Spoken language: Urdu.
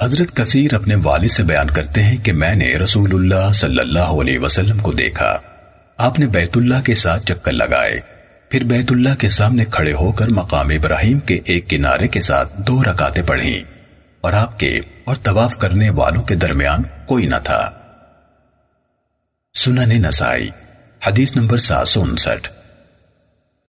حضرت کثیر اپنے والد سے بیان کرتے ہیں کہ میں نے رسول اللہ صلی اللہ علیہ وسلم کو دیکھا۔ آپ نے بیت اللہ کے ساتھ چکر لگائے۔ پھر بیت اللہ کے سامنے کھڑے ہو کر مقام ابراہیم کے ایک کنارے کے ساتھ دو رکاتیں پڑھیں۔ اور آپ کے اور طواف کرنے والوں کے درمیان کوئی نہ تھا۔ سنن نسائی، حدیث نمبر سات سو انسٹھ۔